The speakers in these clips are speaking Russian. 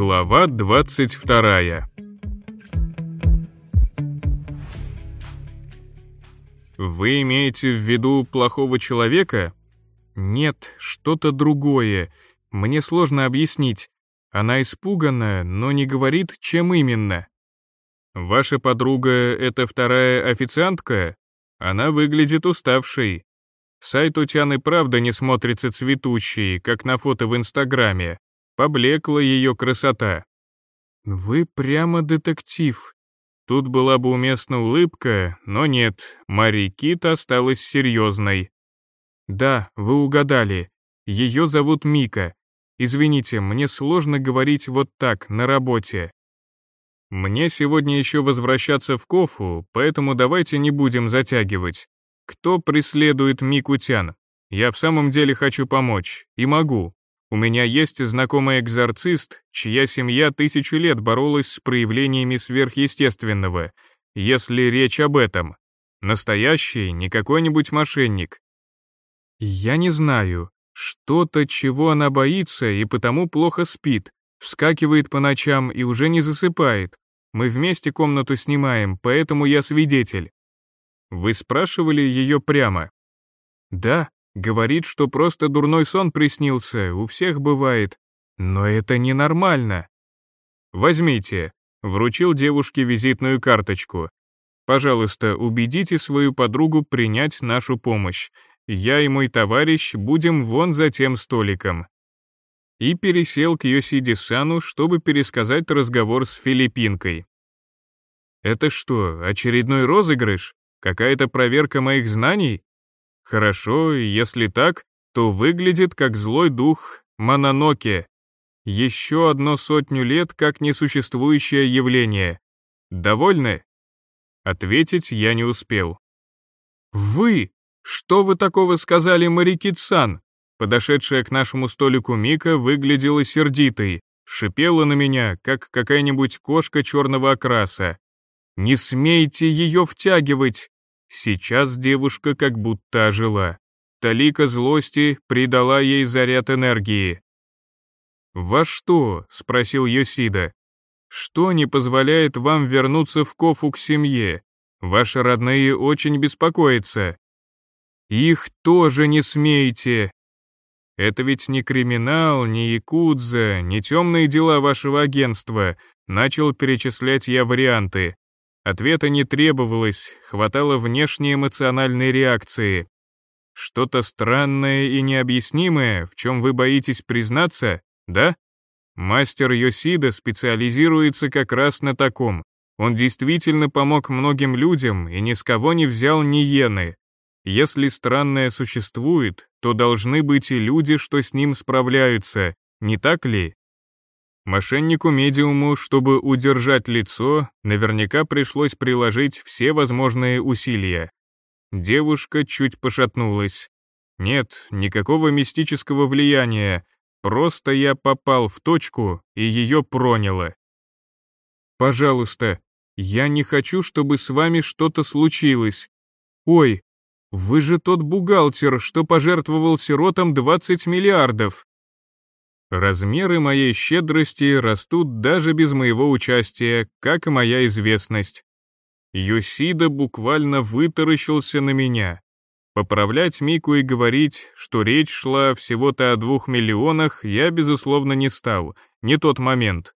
Глава 22 Вы имеете в виду плохого человека? Нет, что-то другое. Мне сложно объяснить. Она испугана, но не говорит, чем именно. Ваша подруга — это вторая официантка? Она выглядит уставшей. Сайт у Тяны правда не смотрится цветущей, как на фото в Инстаграме. Поблекла ее красота. Вы прямо детектив. Тут была бы уместна улыбка, но нет, Мари Кит осталась серьезной. Да, вы угадали. Ее зовут Мика. Извините, мне сложно говорить вот так, на работе. Мне сегодня еще возвращаться в Кофу, поэтому давайте не будем затягивать. Кто преследует Мику Тян? Я в самом деле хочу помочь, и могу. У меня есть знакомый экзорцист, чья семья тысячу лет боролась с проявлениями сверхъестественного, если речь об этом. Настоящий, не какой-нибудь мошенник. Я не знаю, что-то, чего она боится и потому плохо спит, вскакивает по ночам и уже не засыпает. Мы вместе комнату снимаем, поэтому я свидетель. Вы спрашивали ее прямо? Да, говорит, что просто дурной сон приснился, у всех бывает. Но это ненормально. Возьмите, вручил девушке визитную карточку. Пожалуйста, убедите свою подругу принять нашу помощь. Я и мой товарищ будем вон за тем столиком. И пересел к Йосиди-сану, чтобы пересказать разговор с филиппинкой. Это что, очередной розыгрыш? Какая-то проверка моих знаний? Хорошо, если так, то выглядит как злой дух Мононоке. Еще одно сотню лет как несуществующее явление. Довольны? Ответить я не успел. «Вы! Что вы такого сказали, Марикит-сан?» Подошедшая к нашему столику Мика выглядела сердитой, шипела на меня, как какая-нибудь кошка черного окраса. «Не смейте ее втягивать!» Сейчас девушка как будто ожила. Талика злости придала ей заряд энергии. «Во что?» — спросил Йосида. «Что не позволяет вам вернуться в Кофу к семье? Ваши родные очень беспокоятся». «Их тоже не смейте!» «Это ведь не криминал, не якудза, не темные дела вашего агентства», начал перечислять я варианты. Ответа не требовалось, хватало внешней эмоциональной реакции. Что-то странное и необъяснимое, в чем вы боитесь признаться, да? Мастер Йосида специализируется как раз на таком. Он действительно помог многим людям и ни с кого не взял ни иены. Если странное существует, то должны быть и люди, что с ним справляются, не так ли? Мошеннику-медиуму, чтобы удержать лицо, наверняка пришлось приложить все возможные усилия. Девушка чуть пошатнулась. Нет, никакого мистического влияния, просто я попал в точку, и ее проняло. Пожалуйста, я не хочу, чтобы с вами что-то случилось. Ой, вы же тот бухгалтер, что пожертвовал сиротам 20 миллиардов. Размеры моей щедрости растут даже без моего участия, как и моя известность. Юсида буквально вытаращился на меня. Поправлять Мику и говорить, что речь шла всего-то о двух миллионах, я, безусловно, не стал, не тот момент.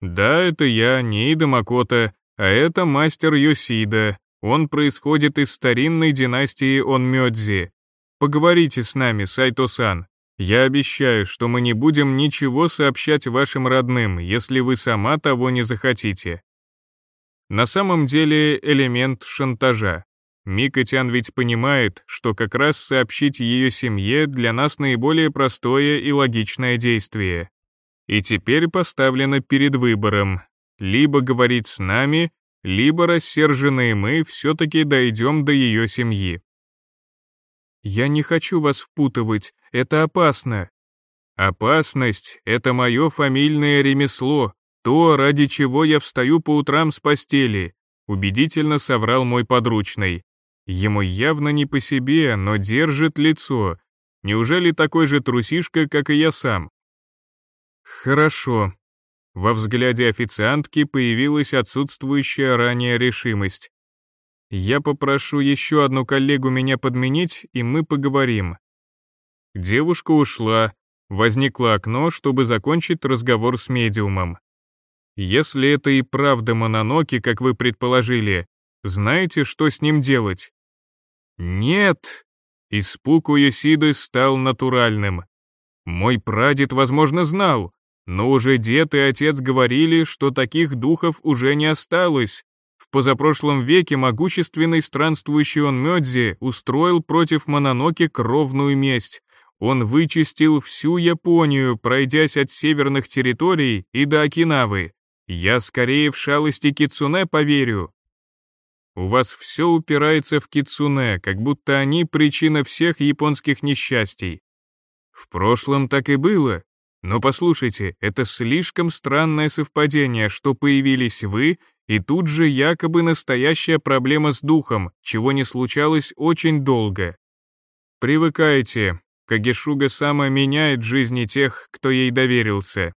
Да, это я, не Ида Макота, а это мастер Йосида, он происходит из старинной династии Онмёдзи. Поговорите с нами, Сайто-сан, я обещаю, что мы не будем ничего сообщать вашим родным, если вы сама того не захотите. На самом деле элемент шантажа. Микотян ведь понимает, что как раз сообщить ее семье для нас наиболее простое и логичное действие. И теперь поставлена перед выбором. Либо говорить с нами, либо рассерженные мы все-таки дойдем до ее семьи. Я не хочу вас впутывать, это опасно. Опасность — это мое фамильное ремесло, то, ради чего я встаю по утрам с постели, убедительно соврал мой подручный. Ему явно не по себе, но держит лицо. Неужели такой же трусишка, как и я сам? Хорошо. Во взгляде официантки появилась отсутствующая ранее решимость. «Я попрошу еще одну коллегу меня подменить, и мы поговорим». Девушка ушла, возникло окно, чтобы закончить разговор с медиумом. Если это и правда Мононоки, как вы предположили, знаете, что с ним делать? Нет! Испуг у Йосиды стал натуральным. Мой прадед, возможно, знал, но уже дед и отец говорили, что таких духов уже не осталось. В позапрошлом веке могущественный странствующий он Мёдзи устроил против Мононоки кровную месть. Он вычистил всю Японию, пройдясь от северных территорий и до Окинавы. Я скорее в шалости кицуне поверю. У вас все упирается в кицуне, как будто они причина всех японских несчастий. В прошлом так и было, но послушайте, это слишком странное совпадение, что появились вы, и тут же якобы настоящая проблема с духом, чего не случалось очень долго. Привыкайте, Кагешуга сама меняет жизни тех, кто ей доверился.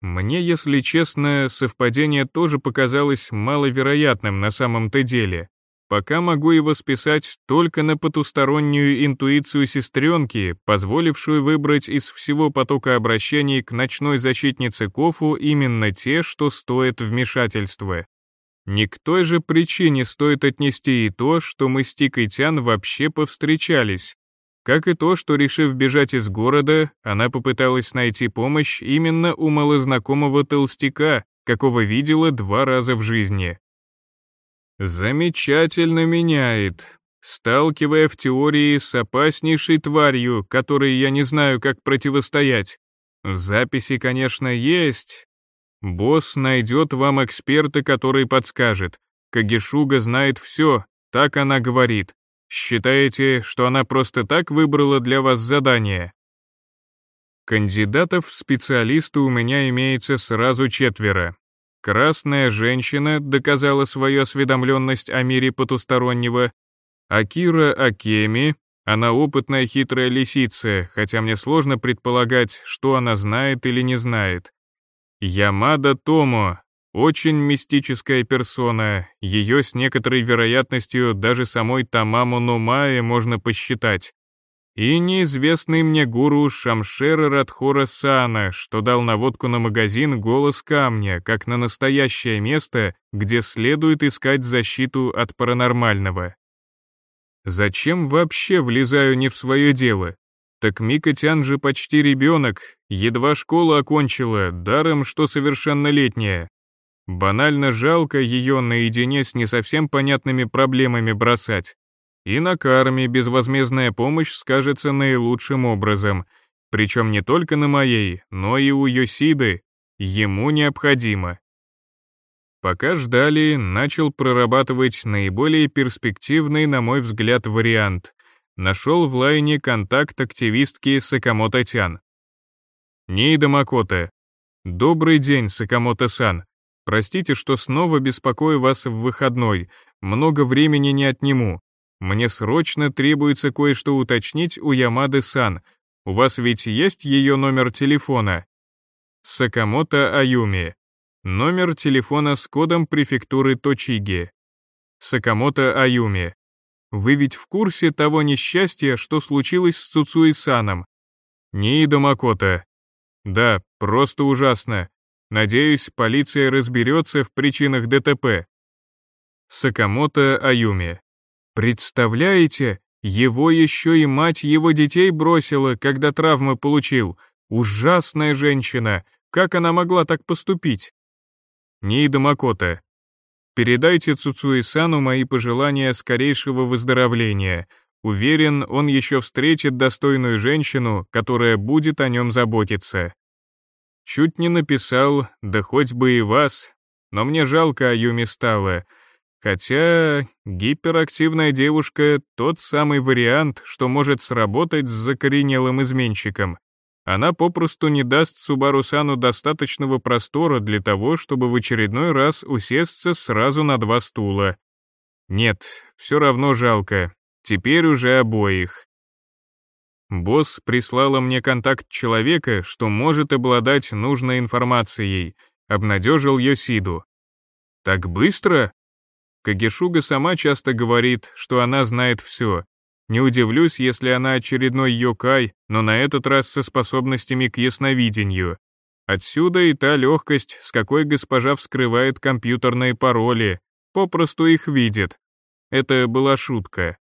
Мне, если честно, совпадение тоже показалось маловероятным на самом-то деле. Пока могу его списать только на потустороннюю интуицию сестренки, позволившую выбрать из всего потока обращений к ночной защитнице Кофу именно те, что стоят вмешательства. Не к той же причине стоит отнести и то, что мы с Тикой Тян вообще повстречались, как и то, что, решив бежать из города, она попыталась найти помощь именно у малознакомого толстяка, какого видела два раза в жизни. Замечательно меняет, сталкивая в теории с опаснейшей тварью, которой я не знаю, как противостоять. Записи, конечно, есть. Босс найдет вам эксперта, который подскажет. Кагишуга знает все, так она говорит. Считаете, что она просто так выбрала для вас задание? Кандидатов в специалисты у меня имеется сразу четверо. Красная женщина доказала свою осведомленность о мире потустороннего. Акира Акеми, она опытная хитрая лисица, хотя мне сложно предполагать, что она знает или не знает. Ямада Томо, очень мистическая персона, ее с некоторой вероятностью даже самой Тамаму Нумае можно посчитать. И неизвестный мне гуру Шамшера Радхора Сана, что дал наводку на магазин «Голос камня», как на настоящее место, где следует искать защиту от паранормального. Зачем вообще влезаю не в свое дело? Так Мика Тян же почти ребенок, едва школу окончила, даром что совершеннолетняя. Банально жалко ее наедине с не совсем понятными проблемами бросать. И на карме безвозмездная помощь скажется наилучшим образом, причем не только на моей, но и у Йосиды, ему необходимо. Пока ждали, начал прорабатывать наиболее перспективный, на мой взгляд, вариант. Нашел в лайне контакт активистки Сакамото Тян. Нейда Макота. Добрый день, Сакамото-сан. Простите, что снова беспокою вас в выходной, много времени не отниму. Мне срочно требуется кое-что уточнить у Ямады-сан. У вас ведь есть ее номер телефона? Сакамото Аюми. Номер телефона с кодом префектуры Точиги. Сакамото Аюми. Вы ведь в курсе того несчастья, что случилось с Цуцуи-саном? Ниида Макото. Да, просто ужасно. Надеюсь, полиция разберется в причинах ДТП. Сакамото Аюми. Представляете, его еще и мать его детей бросила, когда травмы получил. Ужасная женщина. Как она могла так поступить? Ниида Макото. Передайте Цуцуи-сану мои пожелания скорейшего выздоровления. Уверен, он еще встретит достойную женщину, которая будет о нем заботиться. Чуть не написал, да хоть бы и вас, но мне жалко Аюми стало. Хотя гиперактивная девушка — тот самый вариант, что может сработать с закоренелым изменщиком. Она попросту не даст Субару-сану достаточного простора для того, чтобы в очередной раз усесться сразу на два стула. Нет, все равно жалко. Теперь уже обоих. Босс прислала мне контакт человека, что может обладать нужной информацией, обнадежил Йосиду. Так быстро? Кагешуга сама часто говорит, что она знает все. Не удивлюсь, если она очередной йокай, но на этот раз со способностями к ясновидению. Отсюда и та легкость, с какой госпожа вскрывает компьютерные пароли, попросту их видит. Это была шутка.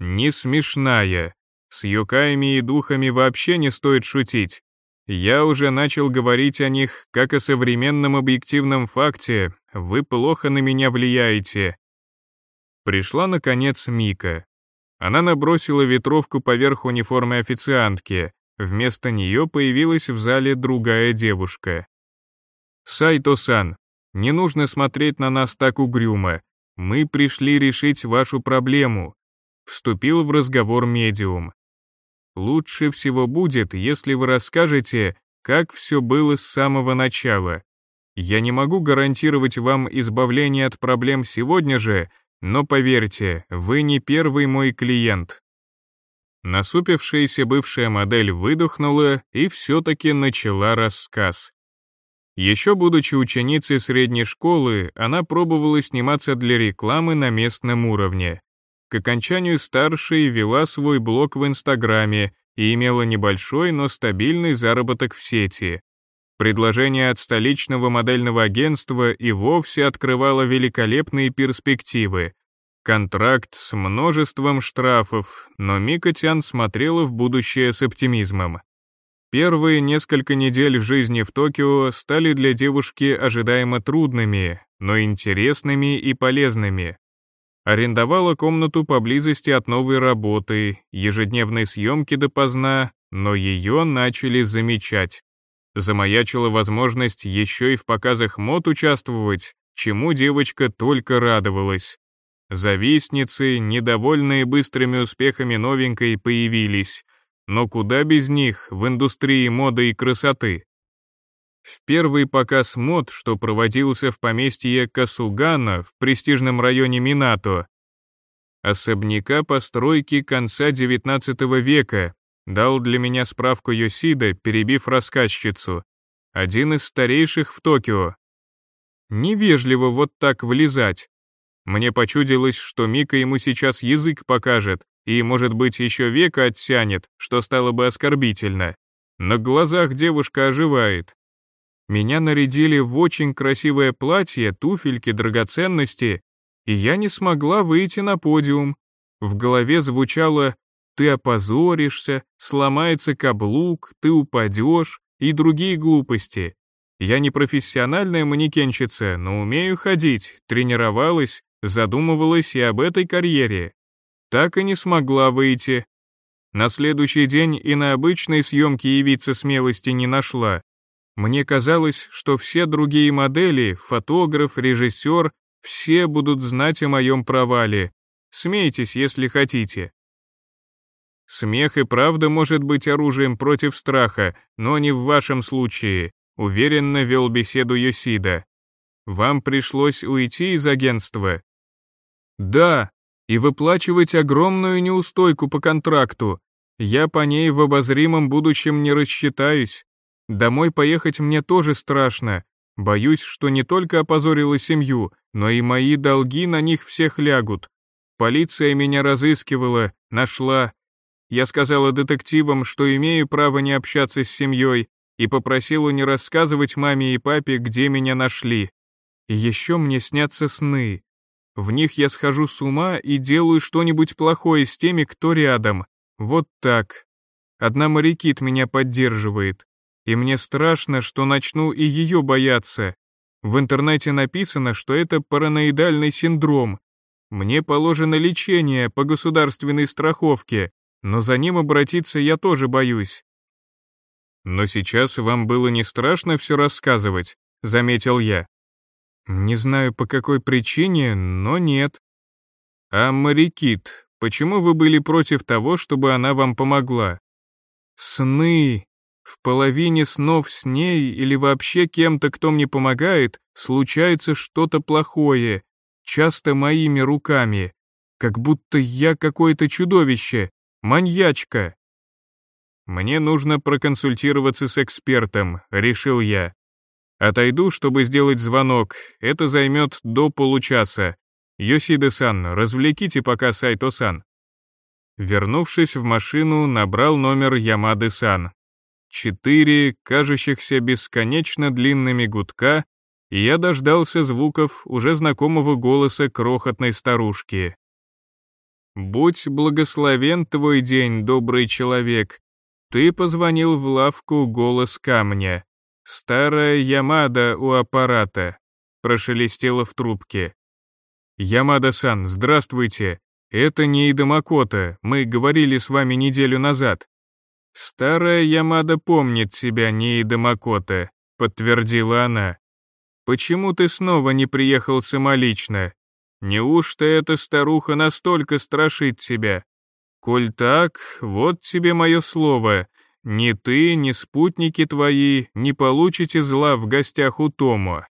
Не смешная, с юкаями и духами вообще не стоит шутить. Я уже начал говорить о них как о современном объективном факте, вы плохо на меня влияете. Пришла, наконец, Мика. Она набросила ветровку поверх униформы официантки, вместо нее появилась в зале другая девушка. «Сайто-сан, не нужно смотреть на нас так угрюмо. Мы пришли решить вашу проблему», — вступил в разговор медиум. Лучше всего будет, если вы расскажете, как все было с самого начала. Я не могу гарантировать вам избавление от проблем сегодня же, но поверьте, вы не первый мой клиент. Насупившаяся бывшая модель выдохнула и все-таки начала рассказ. Еще будучи ученицей средней школы, она пробовала сниматься для рекламы на местном уровне. К окончанию старшей вела свой блог в Инстаграме и имела небольшой, но стабильный заработок в сети. Предложение от столичного модельного агентства и вовсе открывало великолепные перспективы. Контракт с множеством штрафов, но Микотян смотрела в будущее с оптимизмом. Первые несколько недель жизни в Токио стали для девушки ожидаемо трудными, но интересными и полезными. Арендовала комнату поблизости от новой работы, ежедневной съемки допоздна, но ее начали замечать. Замаячила возможность еще и в показах мод участвовать, чему девочка только радовалась. Завистницы, недовольные быстрыми успехами новенькой, появились, но куда без них в индустрии моды и красоты. В первый показ мод, что проводился в поместье Касугана в престижном районе Минато, особняка постройки конца XIX века, дал для меня справку Йосида, перебив рассказчицу, один из старейших в Токио. Невежливо вот так влезать. Мне почудилось, что Мика ему сейчас язык покажет, и, может быть, еще века оттянет, что стало бы оскорбительно. На глазах девушка оживает, меня нарядили в очень красивое платье, туфельки, драгоценности, и я не смогла выйти на подиум. В голове звучало «ты опозоришься», «сломается каблук», «ты упадешь» и другие глупости. Я не профессиональная манекенщица, но умею ходить, тренировалась, задумывалась и об этой карьере. Так и не смогла выйти. На следующий день и на обычной съемке явиться смелости не нашла. Мне казалось, что все другие модели, фотограф, режиссер, все будут знать о моем провале. Смейтесь, если хотите. Смех и правда может быть оружием против страха, но не в вашем случае, уверенно вел беседу Йосида. Вам пришлось уйти из агентства? Да, и выплачивать огромную неустойку по контракту. Я по ней в обозримом будущем не рассчитаюсь. Домой поехать мне тоже страшно. Боюсь, что не только опозорила семью, но и мои долги на них всех лягут. Полиция меня разыскивала, нашла. Я сказала детективам, что имею право не общаться с семьей, и попросила не рассказывать маме и папе, где меня нашли. И еще мне снятся сны. В них я схожу с ума и делаю что-нибудь плохое с теми, кто рядом. Вот так. Одна морякит меня поддерживает и мне страшно, что начну и ее бояться. В интернете написано, что это параноидальный синдром. Мне положено лечение по государственной страховке, но за ним обратиться я тоже боюсь. Но сейчас вам было не страшно все рассказывать, заметил я. Не знаю по какой причине, но нет. А Марикит, почему вы были против того, чтобы она вам помогла? Сны, в половине снов с ней или вообще кем-то, кто мне помогает, случается что-то плохое, часто моими руками, как будто я какое-то чудовище, маньячка. Мне нужно проконсультироваться с экспертом, решил я. Отойду, чтобы сделать звонок, это займет до получаса. Йосиде-сан, развлеките пока Сайто-сан. Вернувшись в машину, набрал номер Ямады-сан. Четыре, кажущихся бесконечно длинными гудка, и я дождался звуков уже знакомого голоса крохотной старушки. «Будь благословен твой день, добрый человек. Ты позвонил в лавку «Голос камня». Старая Ямада у аппарата», — прошелестела в трубке. «Ямада-сан, здравствуйте. Это не Идамакота, мы говорили с вами неделю назад». «Старая Ямада помнит себя, не Идамакота», — подтвердила она. «Почему ты снова не приехал самолично? Неужто эта старуха настолько страшит тебя? Коль так, вот тебе мое слово, ни ты, ни спутники твои не получите зла в гостях у Томо.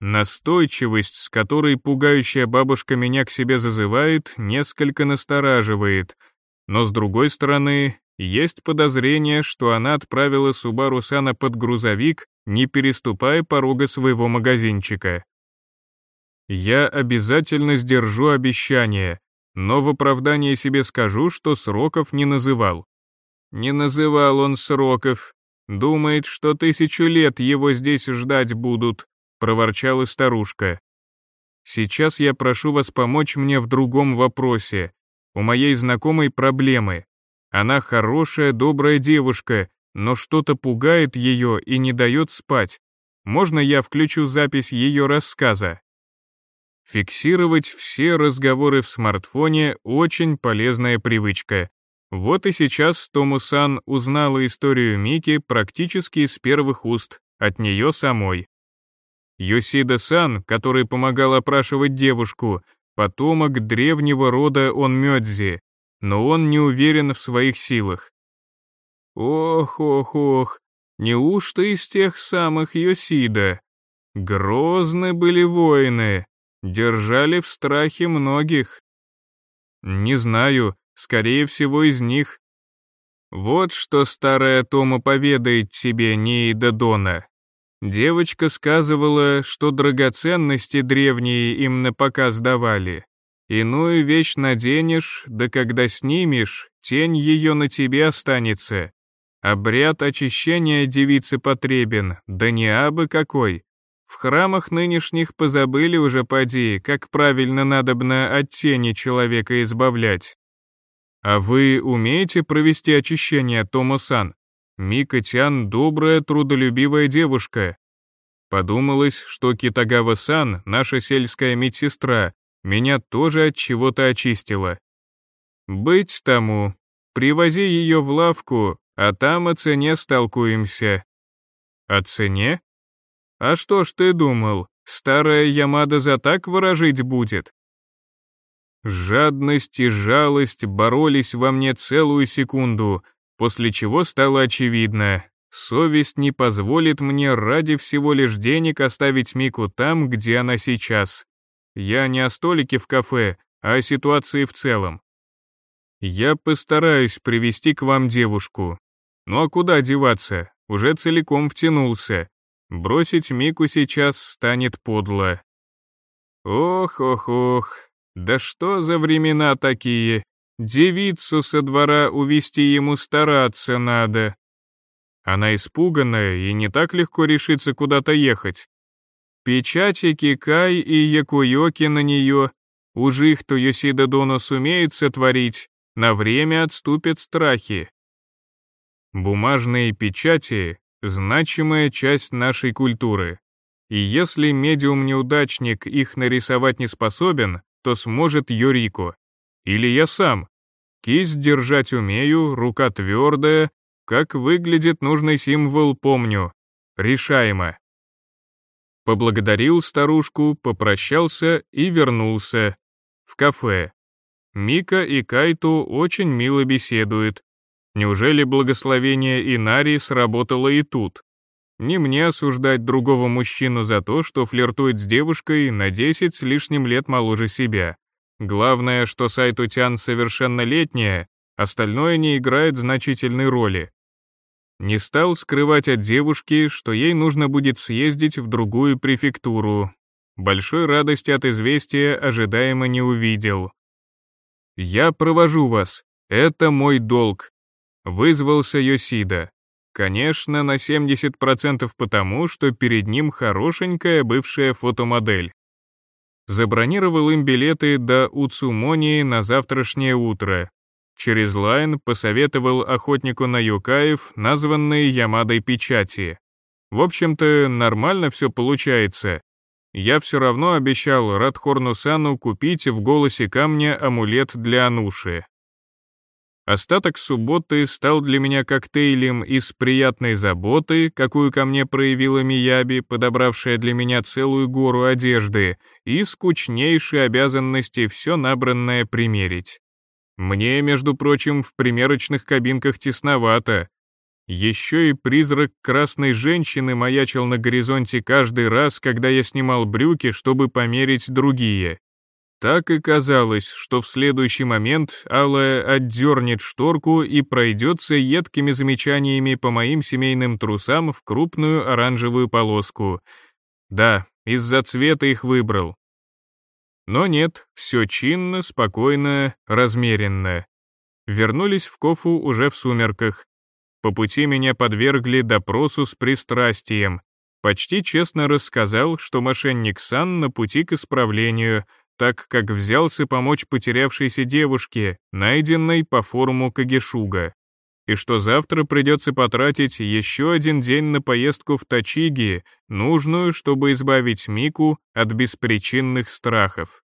Настойчивость, с которой пугающая бабушка меня к себе зазывает, несколько настораживает, но с другой стороны, есть подозрение, что она отправила Субару Сана под грузовик, не переступая порога своего магазинчика. Я обязательно сдержу обещание, но в оправдание себе скажу, что сроков не называл. Не называл он сроков. Думает, что тысячу лет его здесь ждать будут, проворчала старушка. Сейчас я прошу вас помочь мне в другом вопросе. У моей знакомой проблемы. Она хорошая, добрая девушка, но что-то пугает ее и не дает спать. Можно я включу запись ее рассказа? Фиксировать все разговоры в смартфоне – очень полезная привычка. Вот и сейчас Томусан узнала историю Мики практически с первых уст, от нее самой. Йосида-сан, который помогал опрашивать девушку, потомок древнего рода он Мёдзи, но он не уверен в своих силах. Ох-ох-ох, неужто из тех самых Йосида? Грозны были воины, держали в страхе многих. Не знаю, Скорее всего, из них. Вот что старая Тома поведает тебе, Неида Дона. Девочка сказывала, что драгоценности древние им на показ давали. Иную вещь наденешь, да когда снимешь, тень ее на тебе останется. Обряд очищения девицы потребен, да не абы какой. В храмах нынешних позабыли уже поди, как правильно надобно от тени человека избавлять. «А вы умеете провести очищение, Томо-сан? Мика-тян добрая, трудолюбивая девушка». Подумалось, что Китагава-сан, наша сельская медсестра, меня тоже от чего-то очистила. «Быть тому. Привози ее в лавку, а там о цене столкуемся». «О цене? А что ж ты думал, старая Ямада за так выражить будет?» Жадность и жалость боролись во мне целую секунду, после чего стало очевидно, совесть не позволит мне ради всего лишь денег оставить Мику там, где она сейчас. Я не о столике в кафе, а о ситуации в целом. Я постараюсь привести к вам девушку. Ну а куда деваться, уже целиком втянулся. Бросить Мику сейчас станет подло. Ох-ох-ох, да что за времена такие? Девицу со двора увести ему стараться надо. Она испуганная и не так легко решится куда-то ехать. Печати Кикай и Якуйоки на нее, уж их-то Йосида Доно сумеет сотворить, на время отступят страхи. Бумажные печати — значимая часть нашей культуры. И если медиум-неудачник их нарисовать не способен, то сможет Юрико. Или я сам. Кисть держать умею, рука твердая, как выглядит нужный символ помню. Решаемо. Поблагодарил старушку, попрощался и вернулся. В кафе. Мика и Кайту очень мило беседуют. Неужели благословение Инари сработало и тут? Не мне осуждать другого мужчину за то, что флиртует с девушкой на 10 с лишним лет моложе себя. Главное, что Сайтутян совершеннолетняя, Остальное не играет значительной роли. Не стал скрывать от девушки, что ей нужно будет съездить в другую префектуру. Большой радости от известия ожидаемо не увидел. «Я провожу вас. Это мой долг», — вызвался Йосида. Конечно, на 70% потому, что перед ним хорошенькая бывшая фотомодель. Забронировал им билеты до Уцумонии на завтрашнее утро. Через Лайн посоветовал охотнику на юкаев, названные Ямадой печати. В общем-то, нормально все получается. Я все равно обещал Радхорну Сану купить в голосе камня амулет для Ануши. Остаток субботы стал для меня коктейлем из приятной заботы, какую ко мне проявила Мияби, подобравшая для меня целую гору одежды, и скучнейшей обязанности все набранное примерить. Мне, между прочим, в примерочных кабинках тесновато. Еще и призрак красной женщины маячил на горизонте каждый раз, когда я снимал брюки, чтобы померить другие. Так и казалось, что в следующий момент Алая отдернет шторку и пройдется едкими замечаниями по моим семейным трусам в крупную оранжевую полоску. Да, из-за цвета их выбрал. Но нет, все чинно, спокойно, размеренно. Вернулись в Кофу уже в сумерках. По пути меня подвергли допросу с пристрастием. Почти честно рассказал, что мошенник Сан на пути к исправлению, так как взялся помочь потерявшейся девушке, найденной по форуму Кагешуга, и что завтра придется потратить еще один день на поездку в Тачиги, нужную, чтобы избавить Мику от беспричинных страхов.